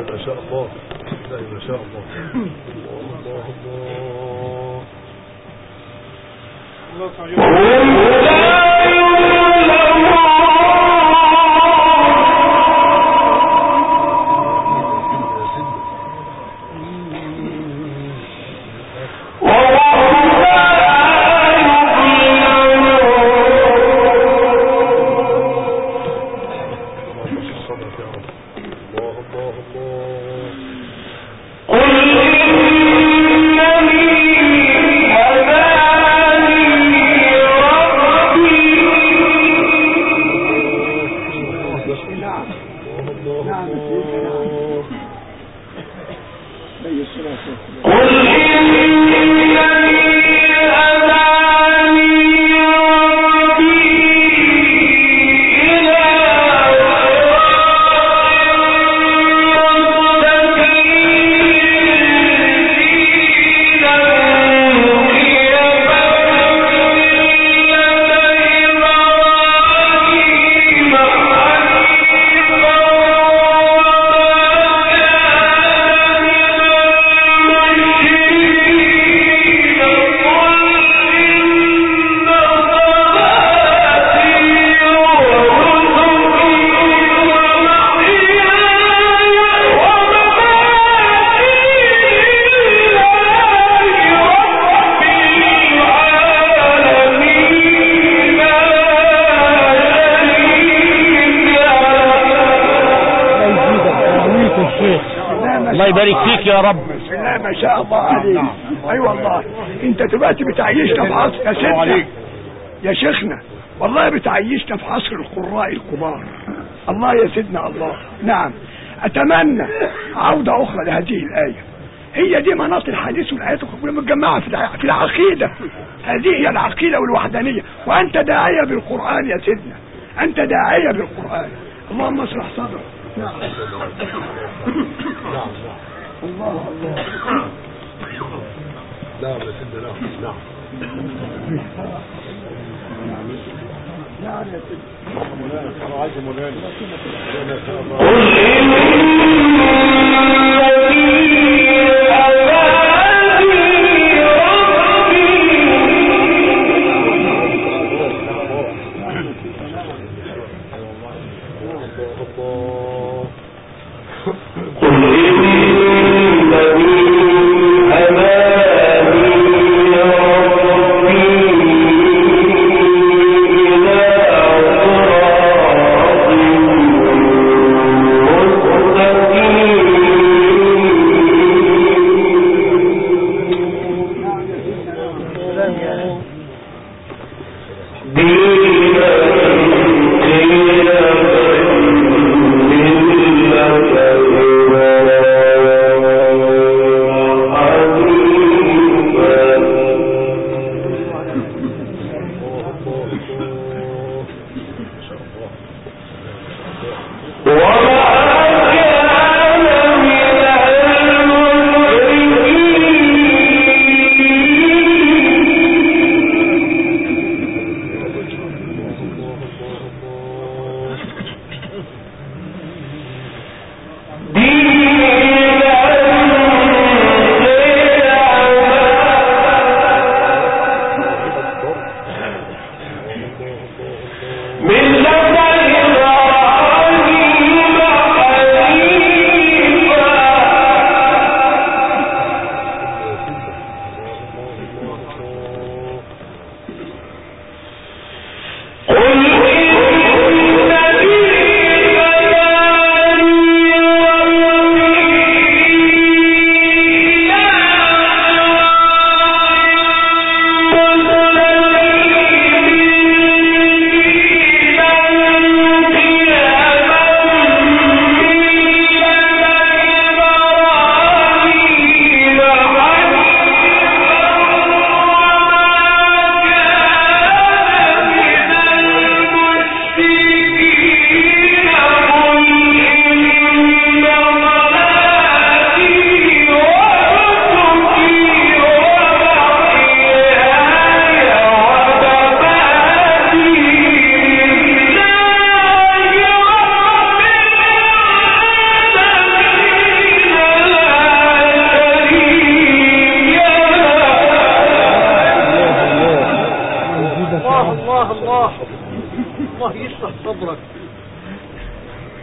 ما شاء الله. الله ما شاء الله. الله الله الله الله يبارك فيك يا رب. الله ما شاء الله عليك. أي والله. أنت دلوقتي بتعيشنا في عصر يا سيدنا يا شيخنا والله بتعيشنا في عصر القراء الكبار. الله يا سيدنا الله. نعم. أتمنى عودة أخرى لهذه الآية. هي دي مناط الحديث والآيات القرآنية متجمعة في الع- في العقيدة. هذه هي العقيدة والوحدانية. وأنت داعية بالقرآن يا سيدنا. أنت داعية بالقرآن. اللهم اشرح صدرك. نعم نعم الله الله نعم نعم يا سيدنا نعم نعم نعم بہ بہ